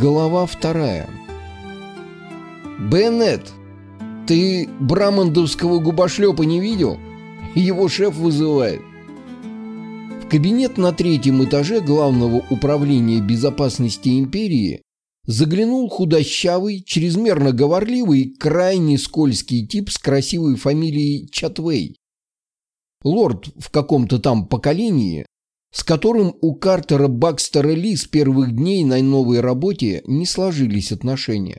Глава вторая. «Беннет, ты брамандовского губошлепа не видел? Его шеф вызывает». В кабинет на третьем этаже главного управления безопасности империи заглянул худощавый, чрезмерно говорливый, крайне скользкий тип с красивой фамилией Чатвей. Лорд в каком-то там поколении, с которым у Картера Бакстера Ли с первых дней на новой работе не сложились отношения.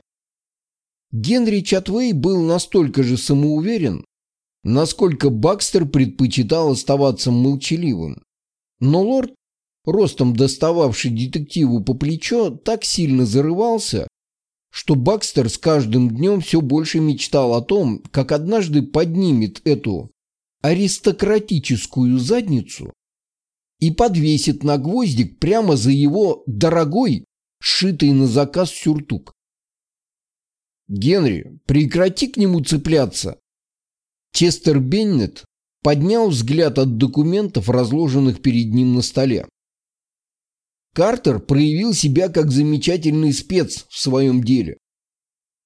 Генри Чатвей был настолько же самоуверен, насколько Бакстер предпочитал оставаться молчаливым. Но лорд, ростом достававший детективу по плечо, так сильно зарывался, что Бакстер с каждым днем все больше мечтал о том, как однажды поднимет эту аристократическую задницу и подвесит на гвоздик прямо за его дорогой, сшитый на заказ сюртук. «Генри, прекрати к нему цепляться!» Честер Беннет поднял взгляд от документов, разложенных перед ним на столе. Картер проявил себя как замечательный спец в своем деле.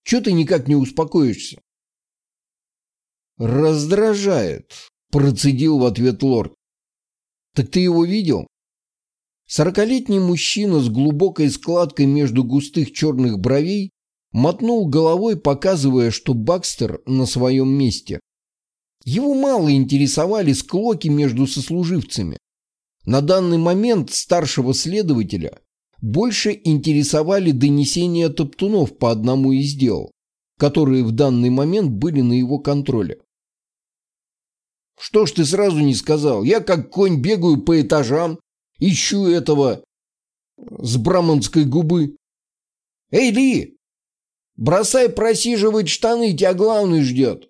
Чего ты никак не успокоишься? «Раздражает», – процедил в ответ лорд. Так ты его видел? Сорокалетний мужчина с глубокой складкой между густых черных бровей мотнул головой, показывая, что Бакстер на своем месте. Его мало интересовали склоки между сослуживцами. На данный момент старшего следователя больше интересовали донесения топтунов по одному из дел, которые в данный момент были на его контроле. Что ж ты сразу не сказал? Я как конь бегаю по этажам, ищу этого с браманской губы. Эй, Ли, бросай просиживать штаны, тебя главный ждет.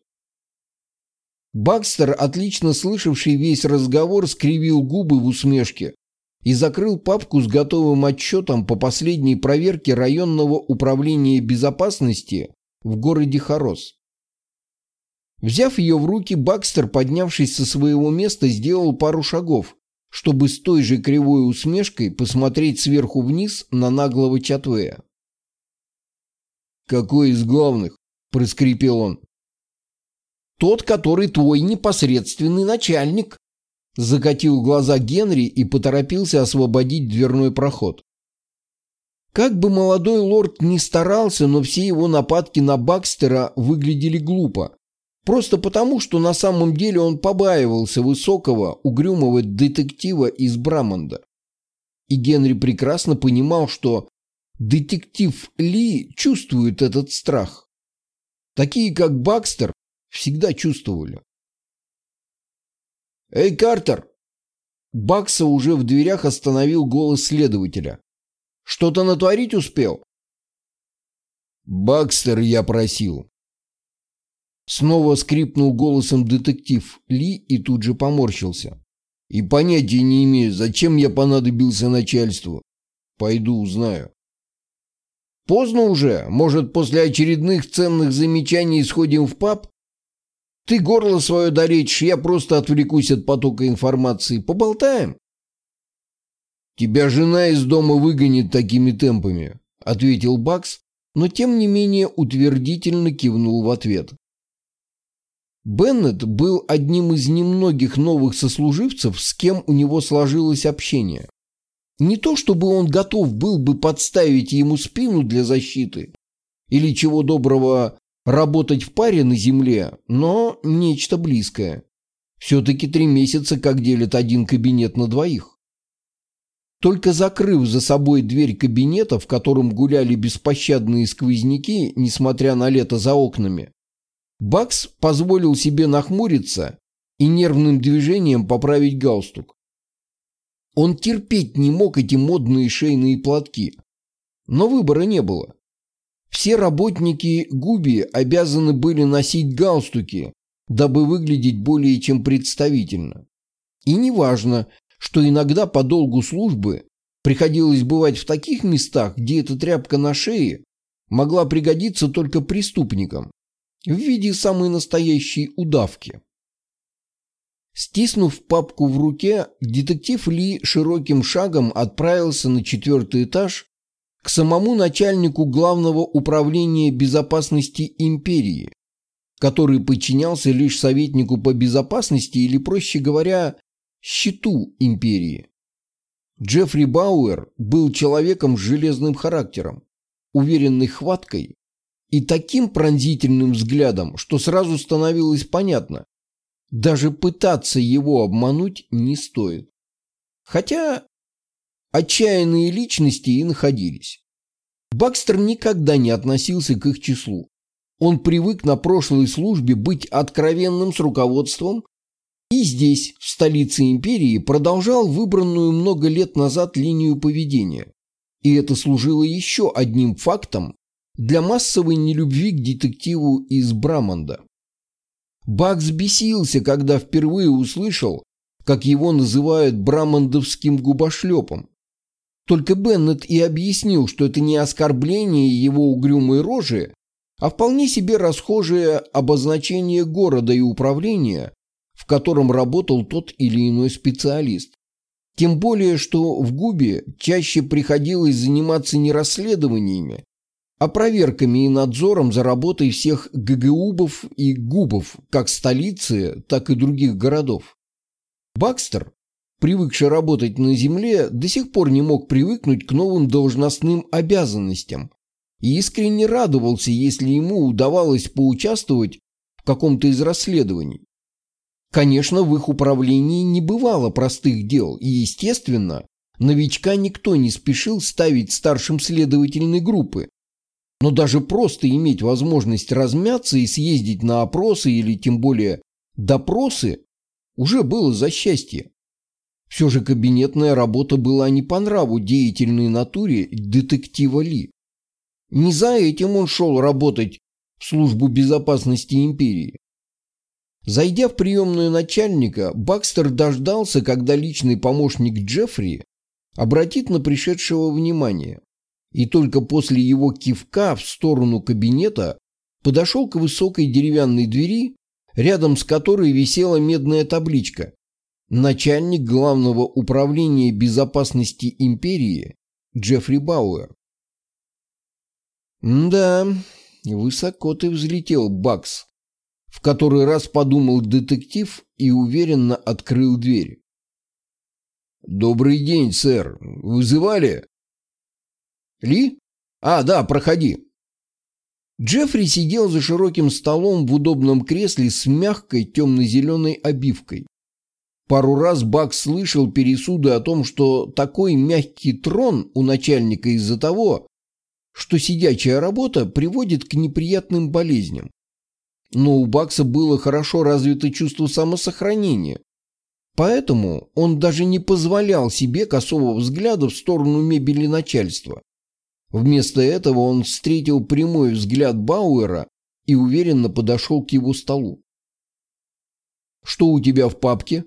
Бакстер, отлично слышавший весь разговор, скривил губы в усмешке и закрыл папку с готовым отчетом по последней проверке районного управления безопасности в городе Хорос. Взяв ее в руки, Бакстер, поднявшись со своего места, сделал пару шагов, чтобы с той же кривой усмешкой посмотреть сверху вниз на наглого Чатвея. «Какой из главных?» – проскрипел он. «Тот, который твой непосредственный начальник», – закатил глаза Генри и поторопился освободить дверной проход. Как бы молодой лорд ни старался, но все его нападки на Бакстера выглядели глупо. Просто потому, что на самом деле он побаивался высокого, угрюмого детектива из Брамонда. И Генри прекрасно понимал, что детектив Ли чувствует этот страх. Такие, как Бакстер, всегда чувствовали. «Эй, Картер!» Бакса уже в дверях остановил голос следователя. «Что-то натворить успел?» «Бакстер я просил», Снова скрипнул голосом детектив Ли и тут же поморщился. И понятия не имею, зачем я понадобился начальству. Пойду узнаю. Поздно уже. Может, после очередных ценных замечаний сходим в паб? Ты горло свое доречь, я просто отвлекусь от потока информации. Поболтаем? Тебя жена из дома выгонит такими темпами, ответил Бакс, но тем не менее утвердительно кивнул в ответ. Беннет был одним из немногих новых сослуживцев, с кем у него сложилось общение. Не то чтобы он готов был бы подставить ему спину для защиты или чего доброго работать в паре на земле, но нечто близкое. Все-таки три месяца как делят один кабинет на двоих. Только закрыв за собой дверь кабинета, в котором гуляли беспощадные сквозняки, несмотря на лето за окнами, Бакс позволил себе нахмуриться и нервным движением поправить галстук. Он терпеть не мог эти модные шейные платки. Но выбора не было. Все работники Губи обязаны были носить галстуки, дабы выглядеть более чем представительно. И неважно, что иногда по долгу службы приходилось бывать в таких местах, где эта тряпка на шее могла пригодиться только преступникам в виде самой настоящей удавки. Стиснув папку в руке, детектив Ли широким шагом отправился на четвертый этаж к самому начальнику Главного управления безопасности империи, который подчинялся лишь советнику по безопасности или, проще говоря, щиту империи. Джеффри Бауэр был человеком с железным характером, уверенной хваткой и таким пронзительным взглядом, что сразу становилось понятно, даже пытаться его обмануть не стоит. Хотя отчаянные личности и находились. Бакстер никогда не относился к их числу. Он привык на прошлой службе быть откровенным с руководством и здесь, в столице империи, продолжал выбранную много лет назад линию поведения. И это служило еще одним фактом для массовой нелюбви к детективу из Брамонда. Бакс бесился, когда впервые услышал, как его называют брамондовским губошлепом. Только Беннет и объяснил, что это не оскорбление его угрюмой рожи, а вполне себе расхожее обозначение города и управления, в котором работал тот или иной специалист. Тем более, что в Губе чаще приходилось заниматься не расследованиями, а проверками и надзором за работой всех ГГУбов и ГУБов как столицы, так и других городов. Бакстер привыкший работать на земле, до сих пор не мог привыкнуть к новым должностным обязанностям и искренне радовался, если ему удавалось поучаствовать в каком-то из расследований. Конечно, в их управлении не бывало простых дел, и, естественно, новичка никто не спешил ставить старшим следовательной группы. Но даже просто иметь возможность размяться и съездить на опросы или тем более допросы уже было за счастье. Все же кабинетная работа была не по нраву деятельной натуре детектива Ли. Не за этим он шел работать в службу безопасности империи. Зайдя в приемную начальника, Бакстер дождался, когда личный помощник Джеффри обратит на пришедшего внимание, и только после его кивка в сторону кабинета подошел к высокой деревянной двери, рядом с которой висела медная табличка начальник Главного управления безопасности империи Джеффри Бауэр. «Да, высоко ты взлетел, Бакс», — в который раз подумал детектив и уверенно открыл дверь. «Добрый день, сэр. Вызывали?» «Ли? А, да, проходи». Джеффри сидел за широким столом в удобном кресле с мягкой темно-зеленой обивкой. Пару раз Бак слышал пересуды о том, что такой мягкий трон у начальника из-за того, что сидячая работа приводит к неприятным болезням. Но у Бакса было хорошо развито чувство самосохранения. Поэтому он даже не позволял себе косого взгляда в сторону мебели начальства. Вместо этого он встретил прямой взгляд Бауэра и уверенно подошел к его столу. «Что у тебя в папке?»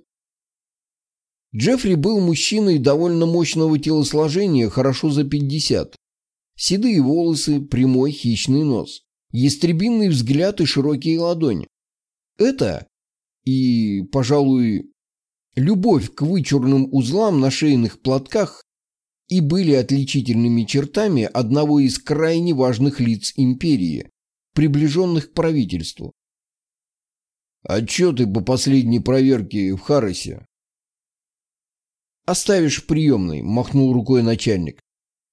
Джеффри был мужчиной довольно мощного телосложения, хорошо за 50. Седые волосы, прямой хищный нос, ястребинный взгляд и широкие ладони. Это и, пожалуй, любовь к вычурным узлам на шейных платках и были отличительными чертами одного из крайне важных лиц империи, приближенных к правительству. «Отчеты по последней проверке в Харосе», «Оставишь в приемной», – махнул рукой начальник.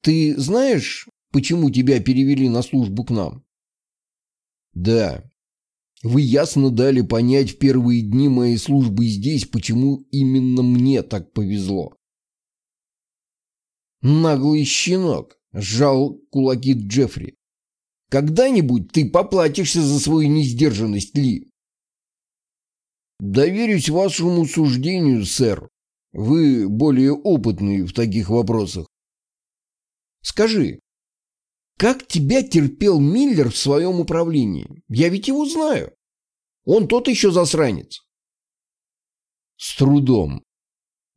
«Ты знаешь, почему тебя перевели на службу к нам?» «Да. Вы ясно дали понять в первые дни моей службы здесь, почему именно мне так повезло». «Наглый щенок», – сжал кулаки Джеффри. «Когда-нибудь ты поплатишься за свою несдержанность, Ли». «Доверюсь вашему суждению, сэр», вы более опытный в таких вопросах. Скажи, как тебя терпел Миллер в своем управлении? Я ведь его знаю. Он тот еще засранец. С трудом.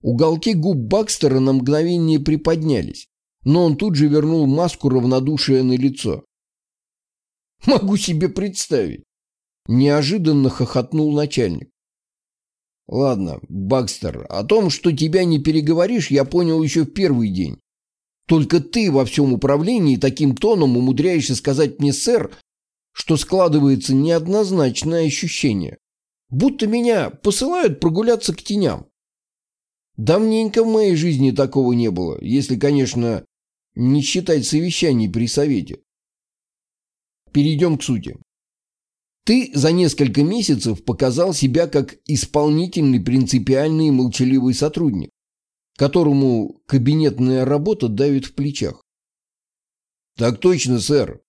Уголки губ Бакстера на мгновение приподнялись, но он тут же вернул маску равнодушия на лицо. Могу себе представить. Неожиданно хохотнул начальник. Ладно, Бакстер, о том, что тебя не переговоришь, я понял еще в первый день. Только ты во всем управлении таким тоном умудряешься сказать мне, сэр, что складывается неоднозначное ощущение, будто меня посылают прогуляться к теням. Давненько в моей жизни такого не было, если, конечно, не считать совещаний при совете. Перейдем к сути. Ты за несколько месяцев показал себя как исполнительный, принципиальный и молчаливый сотрудник, которому кабинетная работа давит в плечах. Так точно, сэр.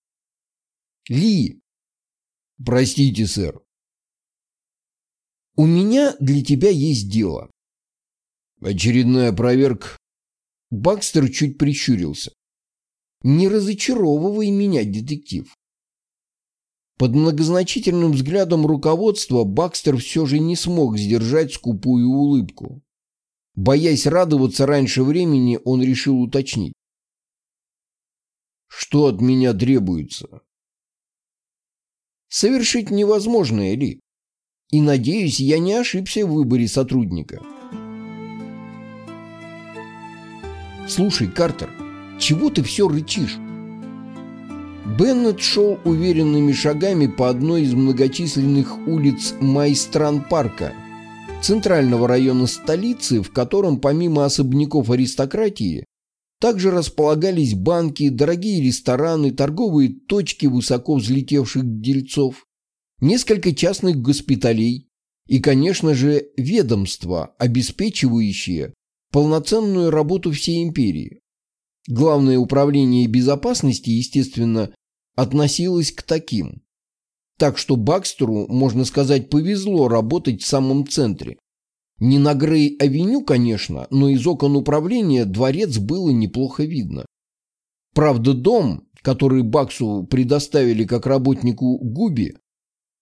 Ли. Простите, сэр. У меня для тебя есть дело. Очередная проверка. Бакстер чуть прищурился. Не разочаровывай меня, детектив. Под многозначительным взглядом руководства Бакстер все же не смог сдержать скупую улыбку. Боясь радоваться раньше времени, он решил уточнить. «Что от меня требуется?» «Совершить невозможное, Ли. И, надеюсь, я не ошибся в выборе сотрудника». «Слушай, Картер, чего ты все рычишь?» Беннет шел уверенными шагами по одной из многочисленных улиц Майстран-парка, центрального района столицы, в котором помимо особняков аристократии также располагались банки, дорогие рестораны, торговые точки высоко взлетевших дельцов, несколько частных госпиталей и, конечно же, ведомства, обеспечивающие полноценную работу всей империи. Главное управление безопасности, естественно, относилось к таким. Так что Бакстеру, можно сказать, повезло работать в самом центре. Не на Грей-авеню, конечно, но из окон управления дворец было неплохо видно. Правда, дом, который Баксу предоставили как работнику Губи,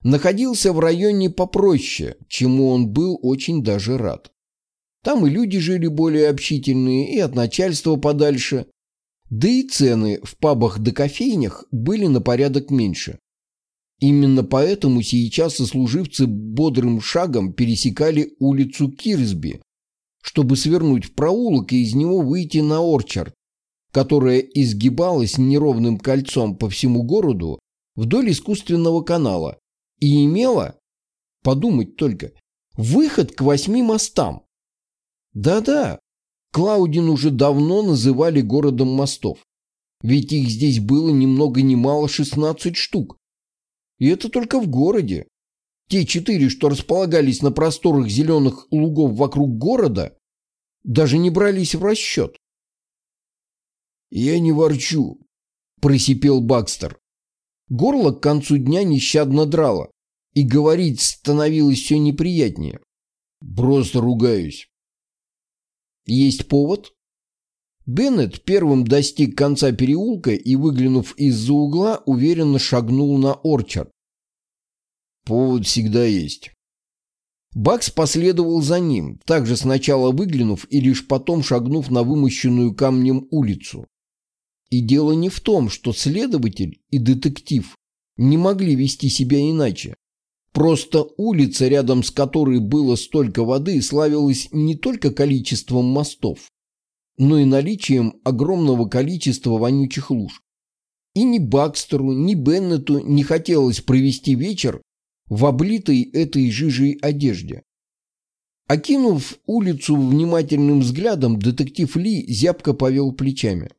находился в районе попроще, чему он был очень даже рад. Там и люди жили более общительные, и от начальства подальше. Да и цены в пабах да кофейнях были на порядок меньше. Именно поэтому сейчас сослуживцы бодрым шагом пересекали улицу Кирсби, чтобы свернуть в проулок и из него выйти на Орчард, которая изгибалась неровным кольцом по всему городу вдоль искусственного канала и имела, подумать только, выход к восьми мостам. Да-да, Клаудин уже давно называли городом мостов. Ведь их здесь было ни много ни мало 16 штук. И это только в городе. Те четыре, что располагались на просторах зеленых лугов вокруг города, даже не брались в расчет. «Я не ворчу», – просипел Бакстер. Горло к концу дня нещадно драло, и говорить становилось все неприятнее. «Просто ругаюсь». Есть повод? Беннет первым достиг конца переулка и, выглянув из-за угла, уверенно шагнул на Орчард. Повод всегда есть. Бакс последовал за ним, также сначала выглянув и лишь потом шагнув на вымощенную камнем улицу. И дело не в том, что следователь и детектив не могли вести себя иначе. Просто улица, рядом с которой было столько воды, славилась не только количеством мостов, но и наличием огромного количества вонючих луж. И ни Бакстеру, ни Беннету не хотелось провести вечер в облитой этой жижей одежде. Окинув улицу внимательным взглядом, детектив Ли зябко повел плечами.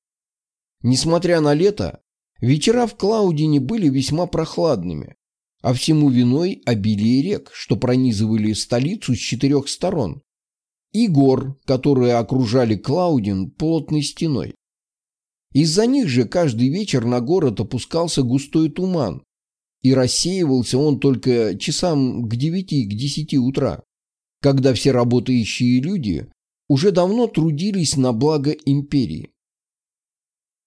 Несмотря на лето, вечера в Клаудине были весьма прохладными, а всему виной обилие рек, что пронизывали столицу с четырех сторон, и гор, которые окружали Клаудин плотной стеной. Из-за них же каждый вечер на город опускался густой туман, и рассеивался он только часам к девяти, к десяти утра, когда все работающие люди уже давно трудились на благо империи.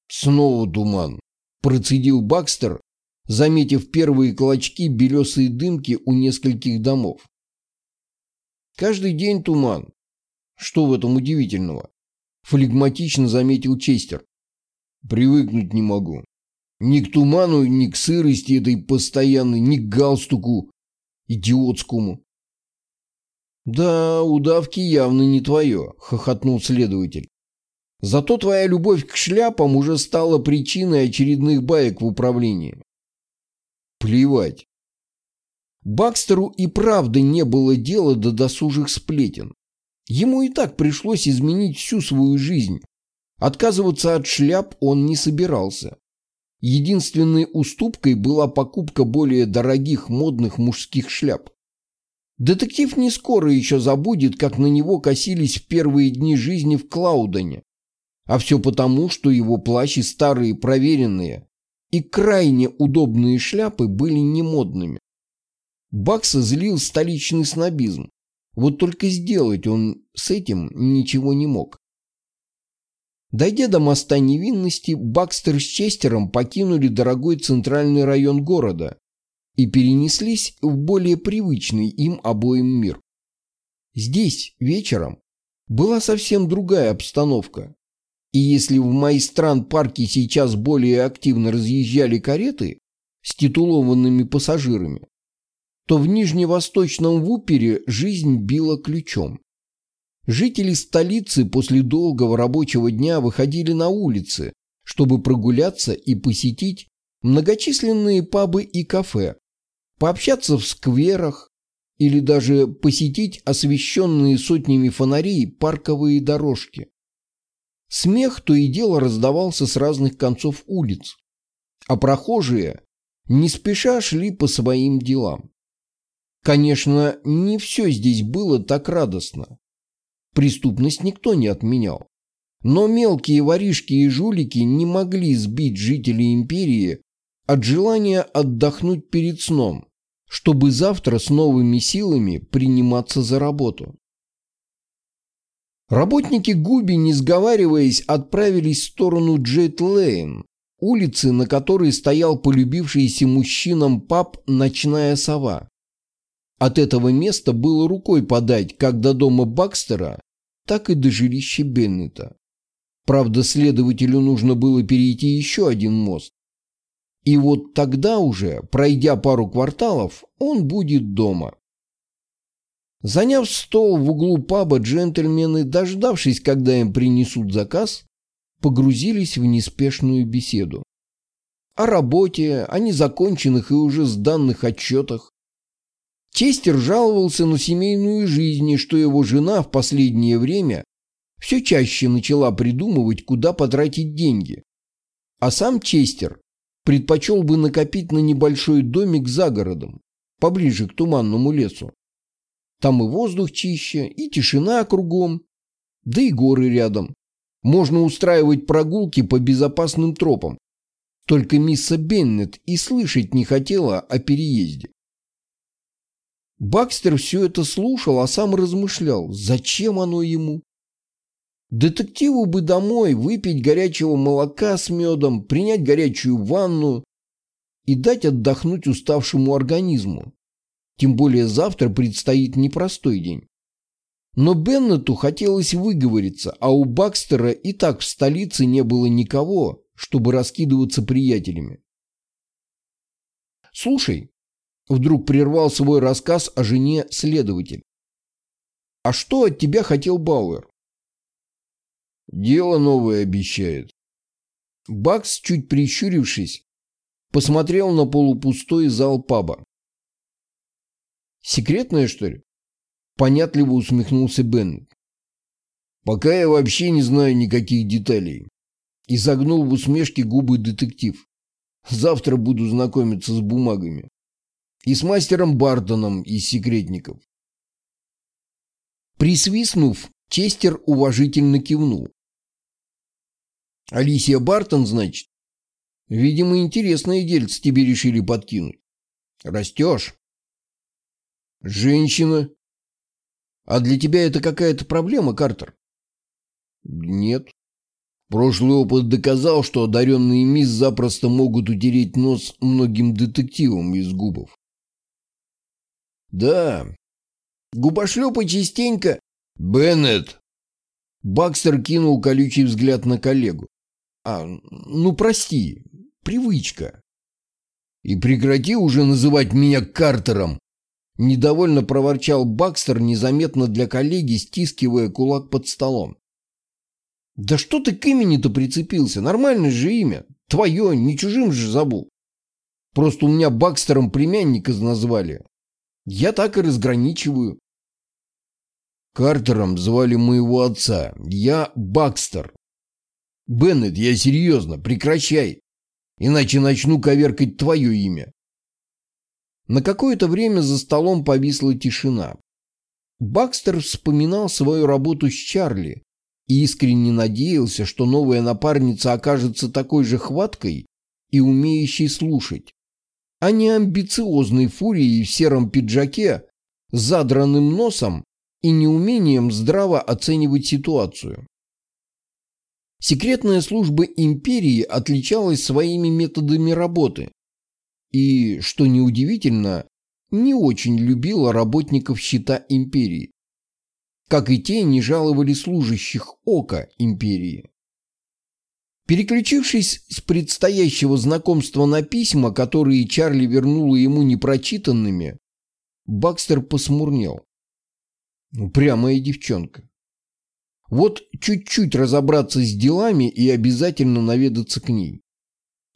«Снова туман», – процедил Бакстер, заметив первые клочки белесой дымки у нескольких домов. Каждый день туман. Что в этом удивительного? Флегматично заметил Честер. Привыкнуть не могу. Ни к туману, ни к сырости этой постоянной, ни к галстуку идиотскому. «Да, удавки явно не твое», — хохотнул следователь. Зато твоя любовь к шляпам уже стала причиной очередных баек в управлении. Плевать. Бакстеру и правда не было дела до досужих сплетен. Ему и так пришлось изменить всю свою жизнь. Отказываться от шляп он не собирался. Единственной уступкой была покупка более дорогих модных мужских шляп. Детектив не скоро еще забудет, как на него косились в первые дни жизни в Клаудоне. А все потому, что его плащи старые, проверенные и крайне удобные шляпы были немодными. Бакса злил столичный снобизм. Вот только сделать он с этим ничего не мог. Дойдя до моста невинности, Бакстер с Честером покинули дорогой центральный район города и перенеслись в более привычный им обоим мир. Здесь, вечером, была совсем другая обстановка. И если в Майстран-парке сейчас более активно разъезжали кареты с титулованными пассажирами, то в Нижневосточном Вупере жизнь била ключом. Жители столицы после долгого рабочего дня выходили на улицы, чтобы прогуляться и посетить многочисленные пабы и кафе, пообщаться в скверах или даже посетить освещенные сотнями фонарей парковые дорожки. Смех то и дело раздавался с разных концов улиц, а прохожие не спеша шли по своим делам. Конечно, не все здесь было так радостно. Преступность никто не отменял. Но мелкие воришки и жулики не могли сбить жителей империи от желания отдохнуть перед сном, чтобы завтра с новыми силами приниматься за работу. Работники Губи, не сговариваясь, отправились в сторону Джейт-Лейн, улицы, на которой стоял полюбившийся мужчинам паб «Ночная сова». От этого места было рукой подать как до дома Бакстера, так и до жилища Беннета. Правда, следователю нужно было перейти еще один мост. И вот тогда уже, пройдя пару кварталов, он будет дома. Заняв стол в углу паба, джентльмены, дождавшись, когда им принесут заказ, погрузились в неспешную беседу. О работе, о незаконченных и уже сданных отчетах, Честер жаловался на семейную жизнь и что его жена в последнее время все чаще начала придумывать, куда потратить деньги. А сам Честер предпочел бы накопить на небольшой домик за городом, поближе к туманному лесу. Там и воздух чище, и тишина кругом, да и горы рядом. Можно устраивать прогулки по безопасным тропам. Только мисса Беннет и слышать не хотела о переезде. Бакстер все это слушал, а сам размышлял, зачем оно ему. Детективу бы домой выпить горячего молока с медом, принять горячую ванну и дать отдохнуть уставшему организму. Тем более завтра предстоит непростой день. Но Беннету хотелось выговориться, а у Бакстера и так в столице не было никого, чтобы раскидываться приятелями. «Слушай, Вдруг прервал свой рассказ о жене следователь. «А что от тебя хотел Бауэр?» «Дело новое обещает». Бакс, чуть прищурившись, посмотрел на полупустой зал паба. «Секретное, что ли?» Понятливо усмехнулся Беннет. «Пока я вообще не знаю никаких деталей». Изогнул в усмешке губы детектив. «Завтра буду знакомиться с бумагами» и с мастером Бартоном из секретников. Присвистнув, Честер уважительно кивнул. «Алисия Бартон, значит? Видимо, интересное дельце тебе решили подкинуть. Растешь?» «Женщина. А для тебя это какая-то проблема, Картер?» «Нет. Прошлый опыт доказал, что одаренные мисс запросто могут утереть нос многим детективам из губов. Да. Губошлепы частенько... Беннет! Бакстер кинул колючий взгляд на коллегу. А, ну прости, привычка. И прекрати уже называть меня Картером. Недовольно проворчал Бакстер, незаметно для коллеги, стискивая кулак под столом. Да что ты к имени-то прицепился? Нормальное же имя. Твое, не чужим же забыл. Просто у меня Бакстером племянника назвали. Я так и разграничиваю. Картером звали моего отца. Я Бакстер. Беннет, я серьезно, прекращай. Иначе начну коверкать твое имя. На какое-то время за столом повисла тишина. Бакстер вспоминал свою работу с Чарли и искренне надеялся, что новая напарница окажется такой же хваткой и умеющей слушать, а не амбициозной фурией в сером пиджаке, задранным носом и неумением здраво оценивать ситуацию. Секретная служба империи отличалась своими методами работы и, что неудивительно, не очень любила работников щита империи. Как и те не жаловали служащих ока империи. Переключившись с предстоящего знакомства на письма, которые Чарли вернула ему непрочитанными, Бакстер посмурнел. Упрямая девчонка. Вот чуть-чуть разобраться с делами и обязательно наведаться к ней.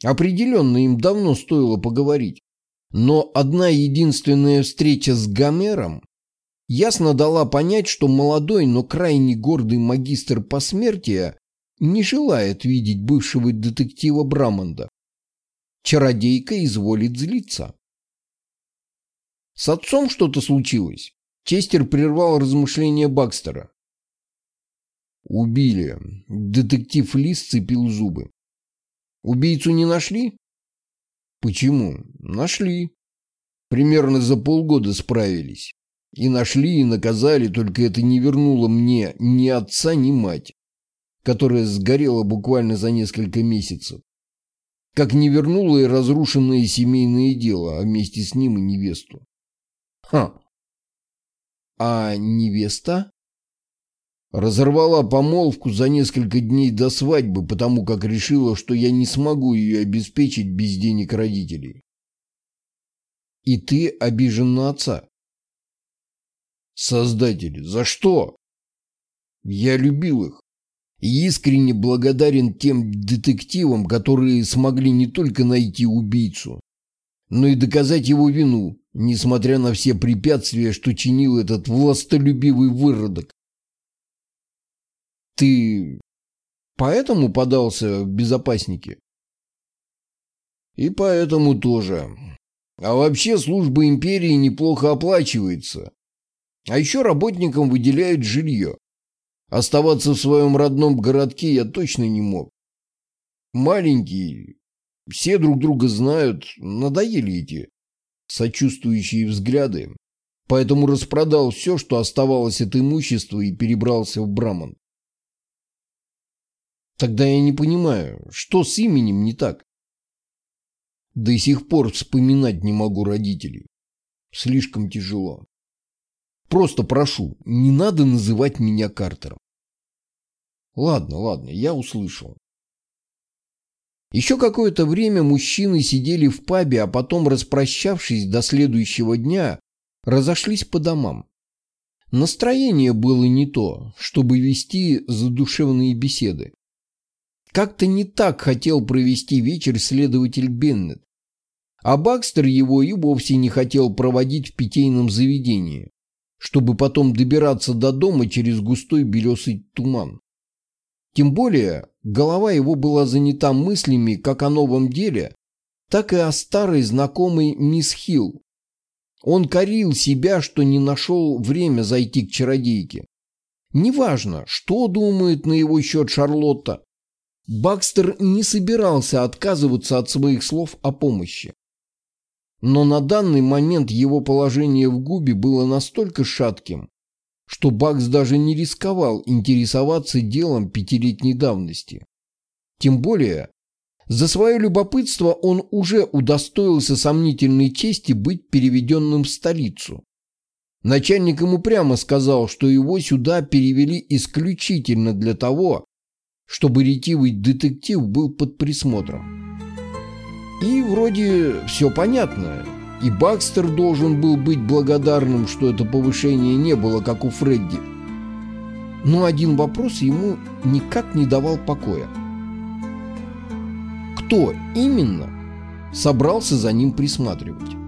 Определенно им давно стоило поговорить. Но одна единственная встреча с Гомером ясно дала понять, что молодой, но крайне гордый магистр посмертия не желает видеть бывшего детектива Брамонда. Чародейка изволит злиться. С отцом что-то случилось. Честер прервал размышления Бакстера. Убили. Детектив Лис цепил зубы. Убийцу не нашли? Почему? Нашли. Примерно за полгода справились. И нашли, и наказали, только это не вернуло мне ни отца, ни мать которая сгорела буквально за несколько месяцев. Как не вернула и разрушенное семейное дело, а вместе с ним и невесту. Ха! А невеста? Разорвала помолвку за несколько дней до свадьбы, потому как решила, что я не смогу ее обеспечить без денег родителей. И ты обижен на отца? Создатель, за что? Я любил их и искренне благодарен тем детективам, которые смогли не только найти убийцу, но и доказать его вину, несмотря на все препятствия, что чинил этот властолюбивый выродок. Ты поэтому подался в безопасники? И поэтому тоже. А вообще служба империи неплохо оплачивается. А еще работникам выделяют жилье. Оставаться в своем родном городке я точно не мог. Маленький, все друг друга знают, надоели эти сочувствующие взгляды, поэтому распродал все, что оставалось от имущества и перебрался в Браман. Тогда я не понимаю, что с именем не так? До сих пор вспоминать не могу родителей. Слишком тяжело. Просто прошу, не надо называть меня Картером. Ладно, ладно, я услышал. Еще какое-то время мужчины сидели в пабе, а потом, распрощавшись до следующего дня, разошлись по домам. Настроение было не то, чтобы вести задушевные беседы. Как-то не так хотел провести вечер следователь Беннет. А Бакстер его и вовсе не хотел проводить в питейном заведении, чтобы потом добираться до дома через густой белесый туман. Тем более, голова его была занята мыслями как о новом деле, так и о старой знакомой мисс Хилл. Он корил себя, что не нашел время зайти к чародейке. Неважно, что думает на его счет Шарлотта. Бакстер не собирался отказываться от своих слов о помощи. Но на данный момент его положение в губе было настолько шатким, что Бакс даже не рисковал интересоваться делом пятилетней давности. Тем более, за свое любопытство он уже удостоился сомнительной чести быть переведенным в столицу. Начальник ему прямо сказал, что его сюда перевели исключительно для того, чтобы ретивый детектив был под присмотром. И вроде все понятно. И Бакстер должен был быть благодарным, что это повышение не было, как у Фредди. Но один вопрос ему никак не давал покоя. Кто именно собрался за ним присматривать?